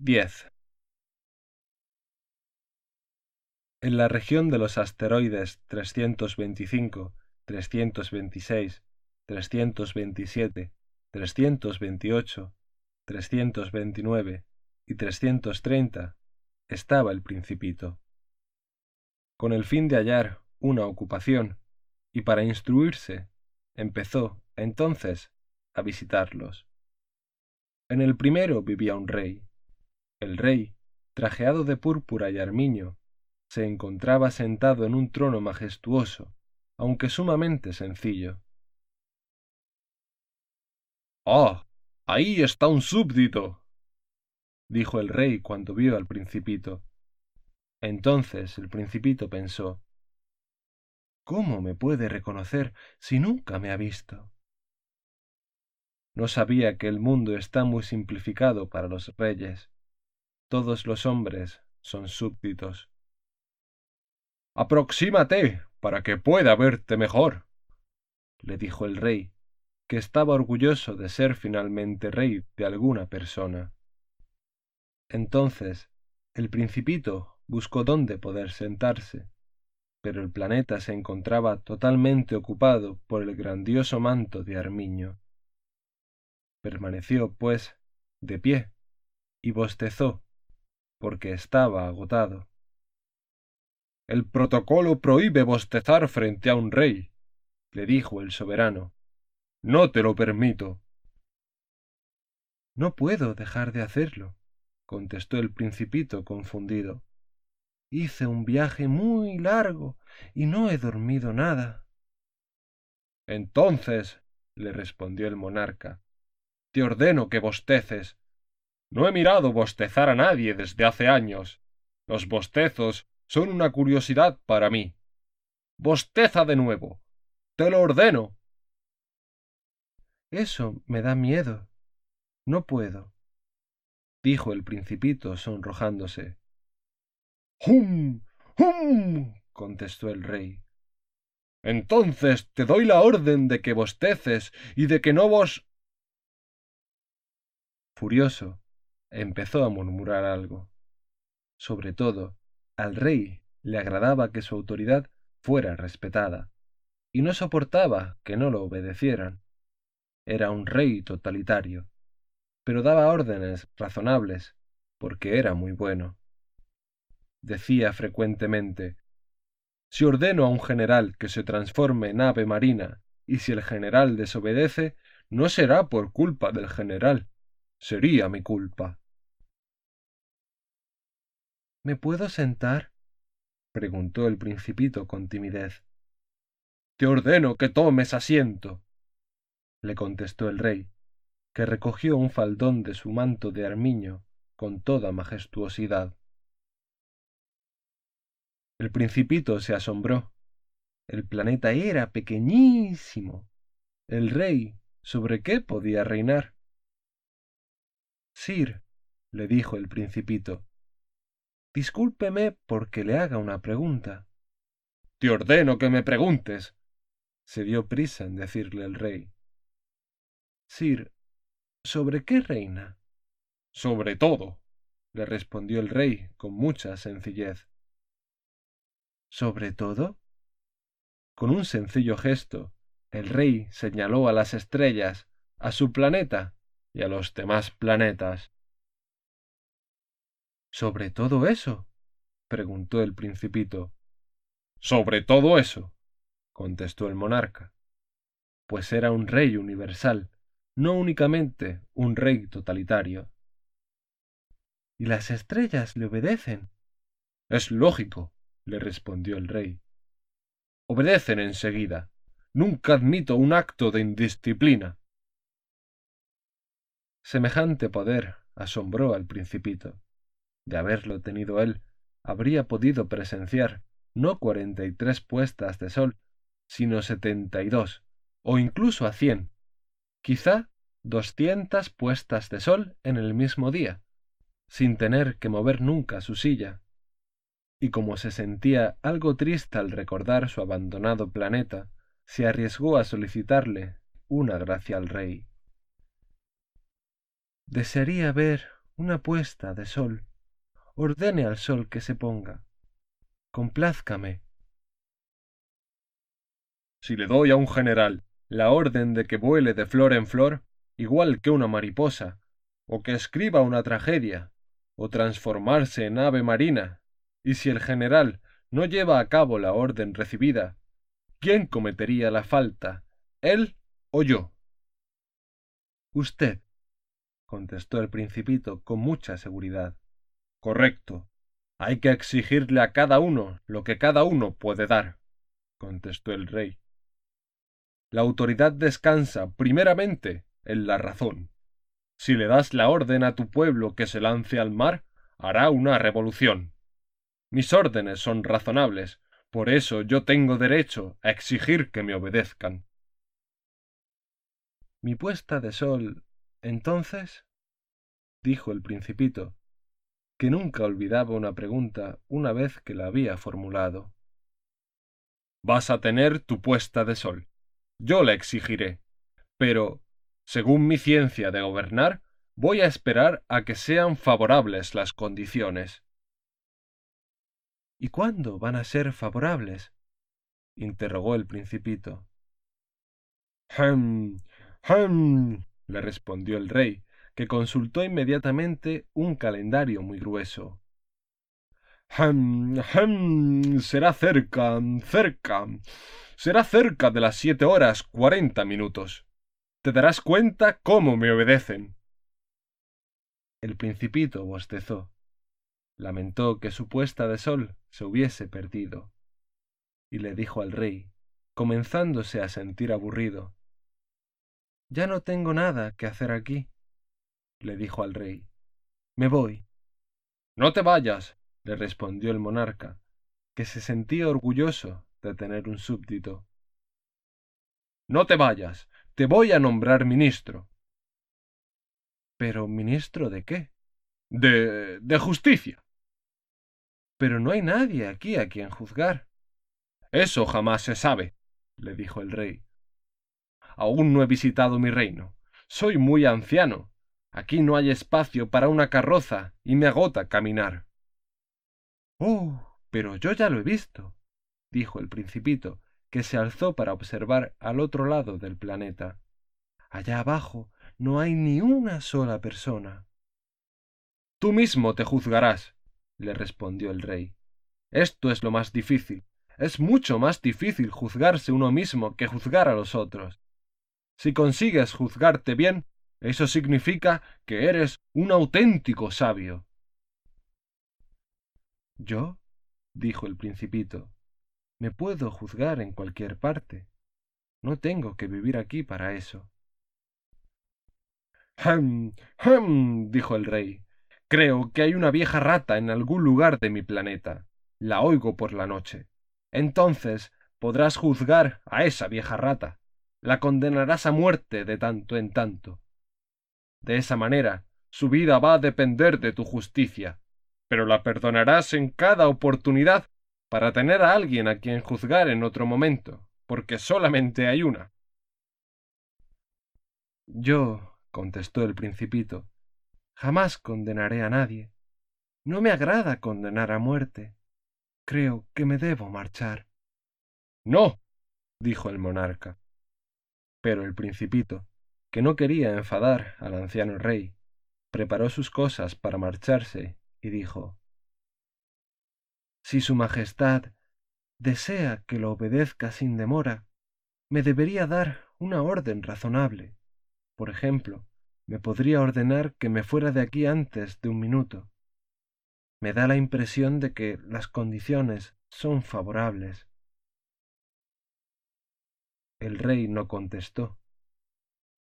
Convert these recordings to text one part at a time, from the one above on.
10. En la región de los asteroides 325, 326, 327, 328, 329 y 330 estaba el principito. Con el fin de hallar una ocupación y para instruirse, empezó, entonces, a visitarlos. En el primero vivía un rey. El rey, trajeado de púrpura y armiño, se encontraba sentado en un trono majestuoso, aunque sumamente sencillo. ¡Ah! Ahí está un súbdito. dijo el rey cuando vio al principito. Entonces el principito pensó ¿Cómo me puede reconocer si nunca me ha visto? No sabía que el mundo está muy simplificado para los reyes. Todos los hombres son súbditos. Aproxímate para que pueda verte mejor, le dijo el rey, que estaba orgulloso de ser finalmente rey de alguna persona. Entonces el principito buscó dónde poder sentarse pero el planeta se encontraba totalmente ocupado por el grandioso manto de armiño. Permaneció, pues, de pie, y bostezó, porque estaba agotado. El protocolo prohíbe bostezar frente a un rey, le dijo el soberano. No te lo permito. No puedo dejar de hacerlo, contestó el principito confundido. Hice un viaje muy largo y no he dormido nada. Entonces, le respondió el monarca, te ordeno que bosteces. No he mirado bostezar a nadie desde hace años. Los bostezos son una curiosidad para mí. Bosteza de nuevo. Te lo ordeno. Eso me da miedo. No puedo, dijo el principito sonrojándose. ¡Hum! ¡Hum! contestó el rey. Entonces te doy la orden de que bosteces y de que no vos. Furioso, empezó a murmurar algo. Sobre todo, al rey le agradaba que su autoridad fuera respetada, y no soportaba que no lo obedecieran. Era un rey totalitario, pero daba órdenes razonables, porque era muy bueno decía frecuentemente si ordeno a un general que se transforme en ave marina y si el general desobedece, no será por culpa del general, sería mi culpa. ¿Me puedo sentar? preguntó el principito con timidez. Te ordeno que tomes asiento, le contestó el rey, que recogió un faldón de su manto de armiño con toda majestuosidad. El principito se asombró. El planeta era pequeñísimo. El rey, ¿sobre qué podía reinar? Sir, le dijo el principito, discúlpeme porque le haga una pregunta. Te ordeno que me preguntes. Se dio prisa en decirle el rey. Sir, ¿sobre qué reina? Sobre todo, le respondió el rey con mucha sencillez sobre todo? Con un sencillo gesto, el rey señaló a las estrellas, a su planeta y a los demás planetas. ¿Sobre todo eso? preguntó el principito. Sobre todo eso, contestó el monarca, pues era un rey universal, no únicamente un rey totalitario. ¿Y las estrellas le obedecen? Es lógico, le respondió el rey. Obedecen enseguida. Nunca admito un acto de indisciplina. Semejante poder asombró al principito. De haberlo tenido él, habría podido presenciar no cuarenta y tres puestas de sol, sino setenta y dos, o incluso a cien, quizá doscientas puestas de sol en el mismo día, sin tener que mover nunca su silla, y como se sentía algo triste al recordar su abandonado planeta, se arriesgó a solicitarle una gracia al rey. Desearía ver una puesta de sol. Ordene al sol que se ponga. Complázcame. Si le doy a un general la orden de que vuele de flor en flor, igual que una mariposa, o que escriba una tragedia, o transformarse en ave marina, y si el general no lleva a cabo la orden recibida, ¿quién cometería la falta, él o yo? Usted, contestó el principito con mucha seguridad. Correcto. Hay que exigirle a cada uno lo que cada uno puede dar, contestó el rey. La autoridad descansa primeramente en la razón. Si le das la orden a tu pueblo que se lance al mar, hará una revolución. Mis órdenes son razonables, por eso yo tengo derecho a exigir que me obedezcan. Mi puesta de sol, entonces, dijo el principito, que nunca olvidaba una pregunta una vez que la había formulado. Vas a tener tu puesta de sol. Yo la exigiré. Pero, según mi ciencia de gobernar, voy a esperar a que sean favorables las condiciones. ¿Y cuándo van a ser favorables? interrogó el principito. Hem. hem. Le respondió el rey, que consultó inmediatamente un calendario muy grueso. Hem. hem. será cerca. cerca. será cerca de las siete horas cuarenta minutos. Te darás cuenta cómo me obedecen. El principito bostezó. Lamentó que su puesta de sol se hubiese perdido. Y le dijo al rey, comenzándose a sentir aburrido. Ya no tengo nada que hacer aquí, le dijo al rey. Me voy. No te vayas, le respondió el monarca, que se sentía orgulloso de tener un súbdito. No te vayas, te voy a nombrar ministro. ¿Pero ministro de qué? De. de justicia. Pero no hay nadie aquí a quien juzgar. Eso jamás se sabe, le dijo el rey. Aún no he visitado mi reino. Soy muy anciano. Aquí no hay espacio para una carroza y me agota caminar. Oh, pero yo ya lo he visto, dijo el principito, que se alzó para observar al otro lado del planeta. Allá abajo no hay ni una sola persona. Tú mismo te juzgarás, le respondió el rey. Esto es lo más difícil. Es mucho más difícil juzgarse uno mismo que juzgar a los otros. Si consigues juzgarte bien, eso significa que eres un auténtico sabio. ¿Yo? dijo el principito. Me puedo juzgar en cualquier parte. No tengo que vivir aquí para eso. Hem. hem. dijo el rey. Creo que hay una vieja rata en algún lugar de mi planeta. La oigo por la noche. Entonces podrás juzgar a esa vieja rata. La condenarás a muerte de tanto en tanto. De esa manera, su vida va a depender de tu justicia, pero la perdonarás en cada oportunidad para tener a alguien a quien juzgar en otro momento, porque solamente hay una. Yo, contestó el principito, jamás condenaré a nadie. No me agrada condenar a muerte. Creo que me debo marchar. No, dijo el monarca. Pero el principito, que no quería enfadar al anciano rey, preparó sus cosas para marcharse y dijo si su Majestad desea que lo obedezca sin demora, me debería dar una orden razonable. Por ejemplo, me podría ordenar que me fuera de aquí antes de un minuto. Me da la impresión de que las condiciones son favorables. El rey no contestó,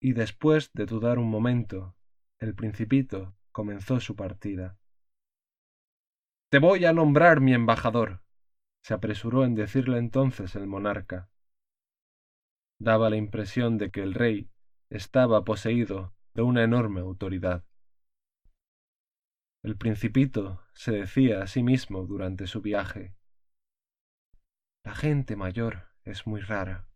y después de dudar un momento, el principito comenzó su partida. Te voy a nombrar mi embajador, se apresuró en decirle entonces el monarca. Daba la impresión de que el rey estaba poseído de una enorme autoridad. El principito se decía a sí mismo durante su viaje La gente mayor es muy rara.